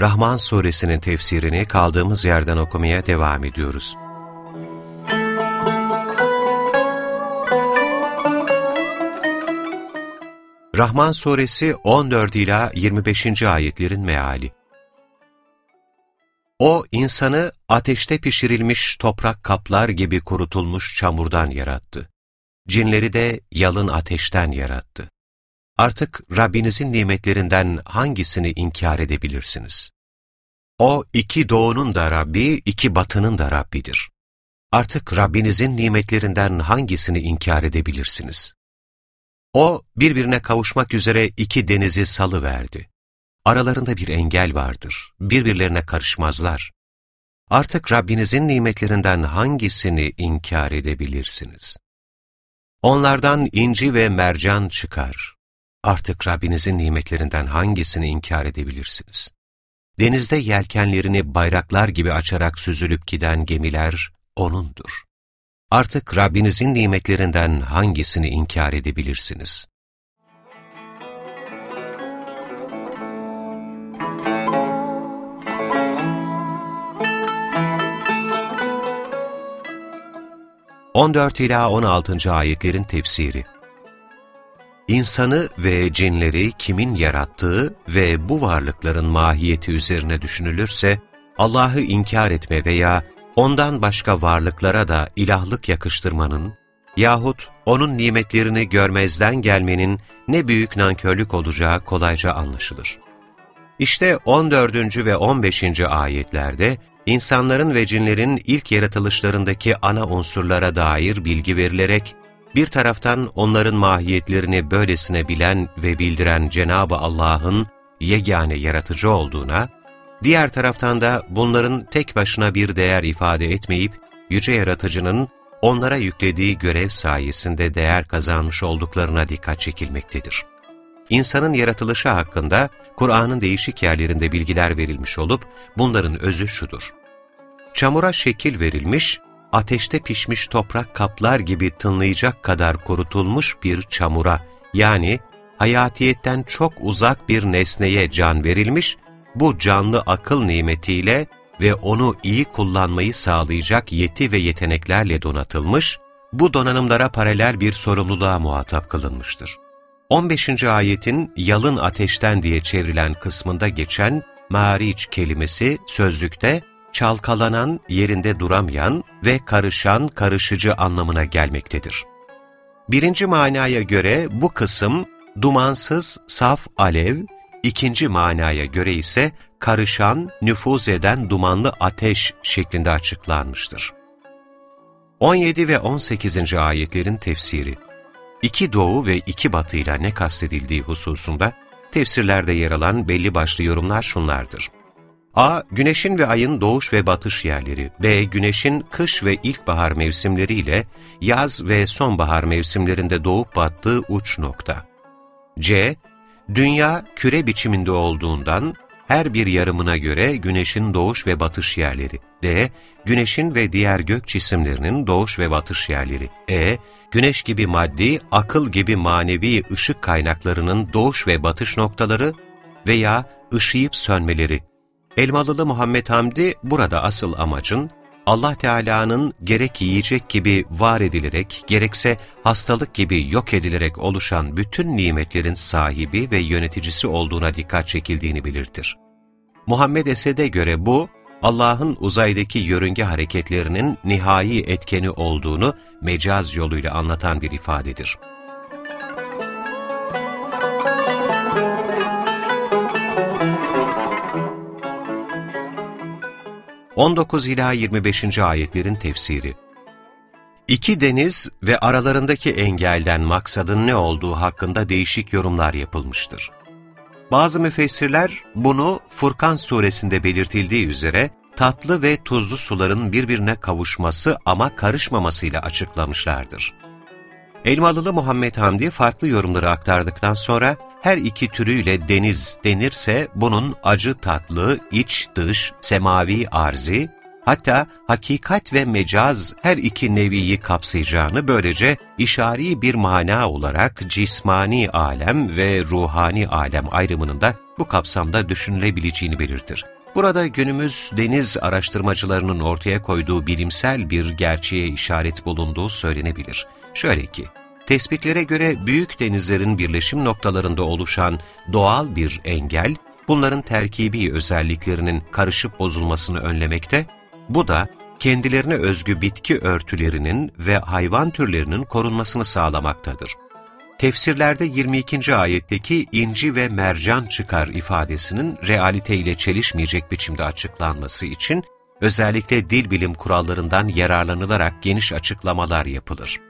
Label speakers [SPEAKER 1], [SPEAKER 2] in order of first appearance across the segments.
[SPEAKER 1] Rahman suresinin tefsirini kaldığımız yerden okumaya devam ediyoruz. Rahman suresi 14 ila 25. ayetlerin meali. O insanı ateşte pişirilmiş toprak kaplar gibi kurutulmuş çamurdan yarattı. Cinleri de yalın ateşten yarattı. Artık Rabbinizin nimetlerinden hangisini inkar edebilirsiniz? O iki doğunun da Rabbi, iki batının da Rabbidir. Artık Rabbinizin nimetlerinden hangisini inkar edebilirsiniz? O birbirine kavuşmak üzere iki denizi salı verdi. Aralarında bir engel vardır, birbirlerine karışmazlar. Artık Rabbinizin nimetlerinden hangisini inkar edebilirsiniz? Onlardan inci ve mercan çıkar. Artık Rabbinizin nimetlerinden hangisini inkar edebilirsiniz? Denizde yelkenlerini bayraklar gibi açarak süzülüp giden gemiler O'nundur. Artık Rabbinizin nimetlerinden hangisini inkar edebilirsiniz? On dört ila on altıncı ayetlerin tefsiri İnsanı ve cinleri kimin yarattığı ve bu varlıkların mahiyeti üzerine düşünülürse, Allah'ı inkar etme veya ondan başka varlıklara da ilahlık yakıştırmanın yahut onun nimetlerini görmezden gelmenin ne büyük nankörlük olacağı kolayca anlaşılır. İşte 14. ve 15. ayetlerde insanların ve cinlerin ilk yaratılışlarındaki ana unsurlara dair bilgi verilerek bir taraftan onların mahiyetlerini böylesine bilen ve bildiren Cenab-ı Allah'ın yegane yaratıcı olduğuna, diğer taraftan da bunların tek başına bir değer ifade etmeyip, Yüce Yaratıcı'nın onlara yüklediği görev sayesinde değer kazanmış olduklarına dikkat çekilmektedir. İnsanın yaratılışı hakkında Kur'an'ın değişik yerlerinde bilgiler verilmiş olup, bunların özü şudur. Çamura şekil verilmiş, ateşte pişmiş toprak kaplar gibi tınlayacak kadar kurutulmuş bir çamura, yani hayatiyetten çok uzak bir nesneye can verilmiş, bu canlı akıl nimetiyle ve onu iyi kullanmayı sağlayacak yeti ve yeteneklerle donatılmış, bu donanımlara paralel bir sorumluluğa muhatap kılınmıştır. 15. ayetin yalın ateşten diye çevrilen kısmında geçen mariç kelimesi sözlükte çalkalanan, yerinde duramayan ve karışan, karışıcı anlamına gelmektedir. Birinci manaya göre bu kısım dumansız, saf alev, ikinci manaya göre ise karışan, nüfuz eden dumanlı ateş şeklinde açıklanmıştır. 17 ve 18. ayetlerin tefsiri İki doğu ve iki batıyla ne kastedildiği hususunda tefsirlerde yer alan belli başlı yorumlar şunlardır. A. Güneşin ve ayın doğuş ve batış yerleri. B. Güneşin kış ve ilkbahar mevsimleriyle yaz ve sonbahar mevsimlerinde doğup battığı uç nokta. C. Dünya küre biçiminde olduğundan her bir yarımına göre güneşin doğuş ve batış yerleri. D. Güneşin ve diğer gök cisimlerinin doğuş ve batış yerleri. E. Güneş gibi maddi, akıl gibi manevi ışık kaynaklarının doğuş ve batış noktaları veya ışıyıp sönmeleri Elmalılı Muhammed Hamdi burada asıl amacın Allah Teala'nın gerek yiyecek gibi var edilerek, gerekse hastalık gibi yok edilerek oluşan bütün nimetlerin sahibi ve yöneticisi olduğuna dikkat çekildiğini belirtir. Muhammed Esed'e göre bu, Allah'ın uzaydaki yörünge hareketlerinin nihai etkeni olduğunu mecaz yoluyla anlatan bir ifadedir. 19 ila 25. ayetlerin tefsiri. İki deniz ve aralarındaki engelden maksadın ne olduğu hakkında değişik yorumlar yapılmıştır. Bazı müfessirler bunu Furkan suresinde belirtildiği üzere tatlı ve tuzlu suların birbirine kavuşması ama karışmamasıyla açıklamışlardır. Elmalılı Muhammed Hamdi farklı yorumları aktardıktan sonra her iki türüyle deniz denirse bunun acı tatlı, iç dış, semavi arzi, hatta hakikat ve mecaz her iki neviyi kapsayacağını böylece işari bir mana olarak cismani alem ve ruhani alem ayrımının da bu kapsamda düşünülebileceğini belirtir. Burada günümüz deniz araştırmacılarının ortaya koyduğu bilimsel bir gerçeğe işaret bulunduğu söylenebilir. Şöyle ki, tespitlere göre büyük denizlerin birleşim noktalarında oluşan doğal bir engel, bunların terkibi özelliklerinin karışıp bozulmasını önlemekte, bu da kendilerine özgü bitki örtülerinin ve hayvan türlerinin korunmasını sağlamaktadır. Tefsirlerde 22. ayetteki inci ve mercan çıkar ifadesinin realite ile çelişmeyecek biçimde açıklanması için özellikle dil bilim kurallarından yararlanılarak geniş açıklamalar yapılır.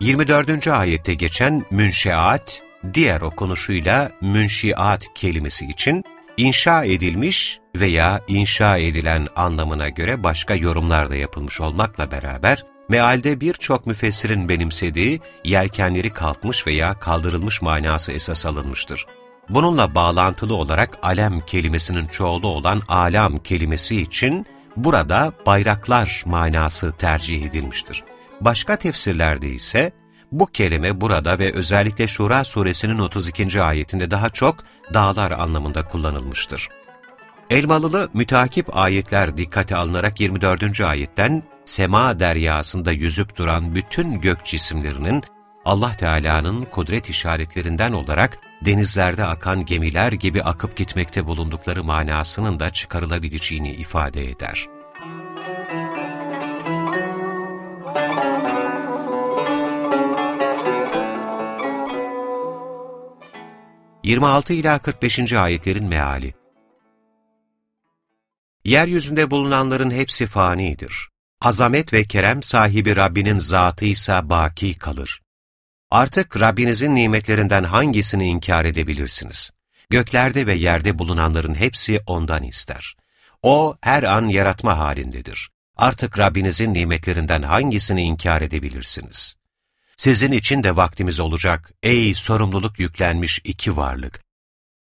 [SPEAKER 1] 24. ayette geçen münşeat, diğer okunuşuyla münşiat kelimesi için inşa edilmiş veya inşa edilen anlamına göre başka yorumlar da yapılmış olmakla beraber, mealde birçok müfessirin benimsediği yelkenleri kalkmış veya kaldırılmış manası esas alınmıştır. Bununla bağlantılı olarak alem kelimesinin çoğulu olan alam kelimesi için burada bayraklar manası tercih edilmiştir. Başka tefsirlerde ise bu kelime burada ve özellikle Şura suresinin 32. ayetinde daha çok dağlar anlamında kullanılmıştır. Elmalılı mütakip ayetler dikkate alınarak 24. ayetten sema deryasında yüzüp duran bütün gök cisimlerinin Allah Teala'nın kudret işaretlerinden olarak denizlerde akan gemiler gibi akıp gitmekte bulundukları manasının da çıkarılabileceğini ifade eder. 26 ila 45. ayetlerin meali. Yeryüzünde bulunanların hepsi fanidir. Azamet ve kerem sahibi Rabbinin zatı ise baki kalır. Artık Rabbinizin nimetlerinden hangisini inkar edebilirsiniz? Göklerde ve yerde bulunanların hepsi ondan ister. O her an yaratma halindedir. Artık Rabbinizin nimetlerinden hangisini inkar edebilirsiniz? Sizin için de vaktimiz olacak ey sorumluluk yüklenmiş iki varlık.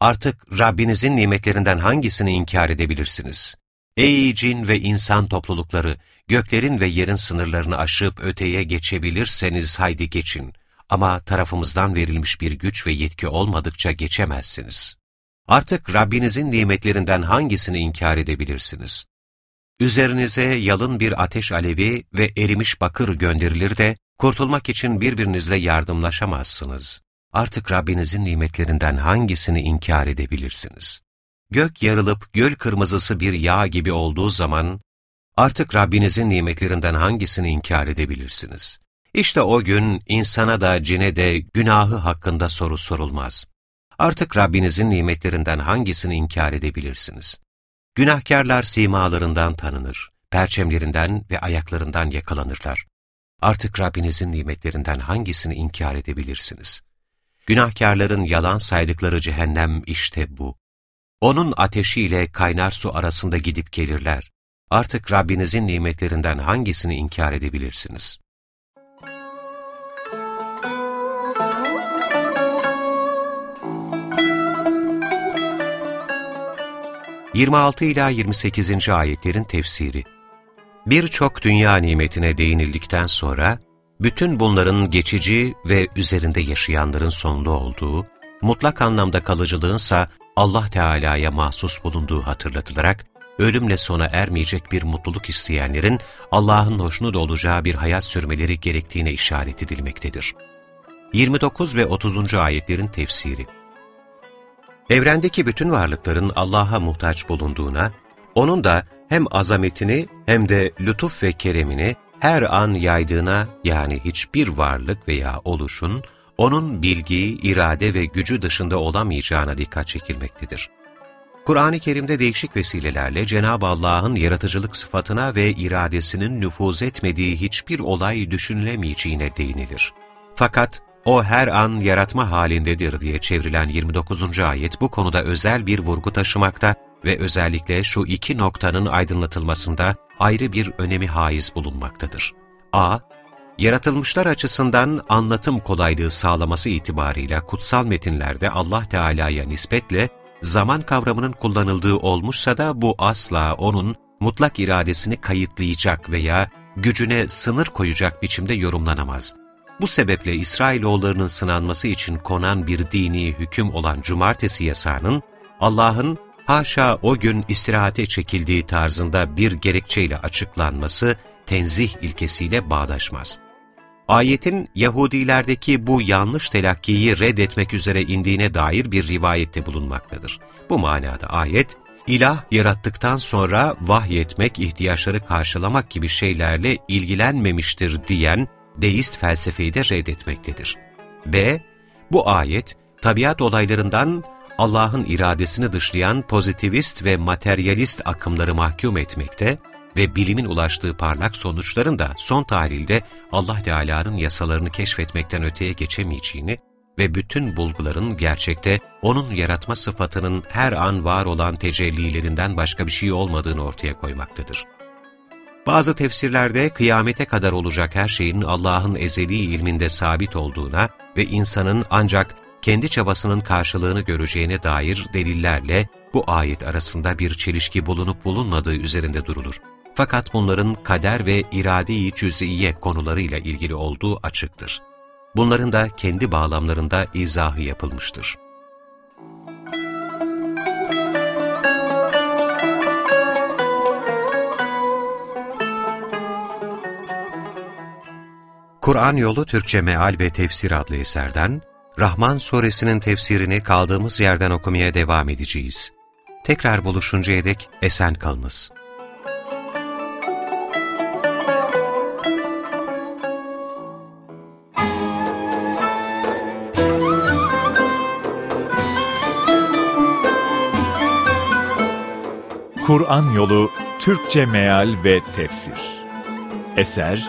[SPEAKER 1] Artık Rabbinizin nimetlerinden hangisini inkar edebilirsiniz? Ey cin ve insan toplulukları, göklerin ve yerin sınırlarını aşıp öteye geçebilirseniz haydi geçin. Ama tarafımızdan verilmiş bir güç ve yetki olmadıkça geçemezsiniz. Artık Rabbinizin nimetlerinden hangisini inkar edebilirsiniz? Üzerinize yalın bir ateş alevi ve erimiş bakır gönderilir de, Kurtulmak için birbirinizle yardımlaşamazsınız. Artık Rabbinizin nimetlerinden hangisini inkar edebilirsiniz? Gök yarılıp göl kırmızısı bir yağ gibi olduğu zaman, artık Rabbinizin nimetlerinden hangisini inkar edebilirsiniz? İşte o gün insana da cine de günahı hakkında soru sorulmaz. Artık Rabbinizin nimetlerinden hangisini inkar edebilirsiniz? Günahkarlar simalarından tanınır, perçemlerinden ve ayaklarından yakalanırlar. Artık Rabbinizin nimetlerinden hangisini inkar edebilirsiniz? Günahkarların yalan saydıkları cehennem işte bu. Onun ateşiyle kaynar su arasında gidip gelirler. Artık Rabbinizin nimetlerinden hangisini inkar edebilirsiniz? Yirmi altı ila yirmi sekizinci ayetlerin tefsiri Birçok dünya nimetine değinildikten sonra, bütün bunların geçici ve üzerinde yaşayanların sonlu olduğu, mutlak anlamda kalıcılığınsa Allah Teala'ya mahsus bulunduğu hatırlatılarak, ölümle sona ermeyecek bir mutluluk isteyenlerin Allah'ın hoşnut olacağı bir hayat sürmeleri gerektiğine işaret edilmektedir. 29 ve 30. ayetlerin tefsiri Evrendeki bütün varlıkların Allah'a muhtaç bulunduğuna, O'nun da hem azametini hem de lütuf ve keremini her an yaydığına yani hiçbir varlık veya oluşun onun bilgi, irade ve gücü dışında olamayacağına dikkat çekilmektedir. Kur'an-ı Kerim'de değişik vesilelerle Cenab-ı Allah'ın yaratıcılık sıfatına ve iradesinin nüfuz etmediği hiçbir olay düşünülemeyeceğine değinilir. Fakat o her an yaratma halindedir diye çevrilen 29. ayet bu konuda özel bir vurgu taşımakta ve özellikle şu iki noktanın aydınlatılmasında ayrı bir önemi haiz bulunmaktadır. a. Yaratılmışlar açısından anlatım kolaylığı sağlaması itibarıyla kutsal metinlerde Allah Teala'ya nispetle zaman kavramının kullanıldığı olmuşsa da bu asla onun mutlak iradesini kayıtlayacak veya gücüne sınır koyacak biçimde yorumlanamaz. Bu sebeple İsrailoğullarının sınanması için konan bir dini hüküm olan cumartesi yasağının, Allah'ın haşa o gün istirahate çekildiği tarzında bir gerekçeyle açıklanması tenzih ilkesiyle bağdaşmaz. Ayetin Yahudilerdeki bu yanlış telakkiyi reddetmek üzere indiğine dair bir rivayette bulunmaktadır. Bu manada ayet, ilah yarattıktan sonra vahyetmek, ihtiyaçları karşılamak gibi şeylerle ilgilenmemiştir diyen deist felsefeyi de reddetmektedir. B. Bu ayet, tabiat olaylarından Allah'ın iradesini dışlayan pozitivist ve materyalist akımları mahkum etmekte ve bilimin ulaştığı parlak sonuçların da son tahlilde Allah Teala'nın yasalarını keşfetmekten öteye geçemeyeceğini ve bütün bulguların gerçekte O'nun yaratma sıfatının her an var olan tecellilerinden başka bir şey olmadığını ortaya koymaktadır. Bazı tefsirlerde kıyamete kadar olacak her şeyin Allah'ın ezeli ilminde sabit olduğuna ve insanın ancak kendi çabasının karşılığını göreceğine dair delillerle bu ayet arasında bir çelişki bulunup bulunmadığı üzerinde durulur. Fakat bunların kader ve irade-i cüz'iye konularıyla ilgili olduğu açıktır. Bunların da kendi bağlamlarında izahı yapılmıştır. Kur'an Yolu Türkçe Meal ve Tefsir adlı eserden Rahman suresinin tefsirini kaldığımız yerden okumaya devam edeceğiz. Tekrar buluşuncaya dek esen kalınız.
[SPEAKER 2] Kur'an Yolu Türkçe Meal ve Tefsir Eser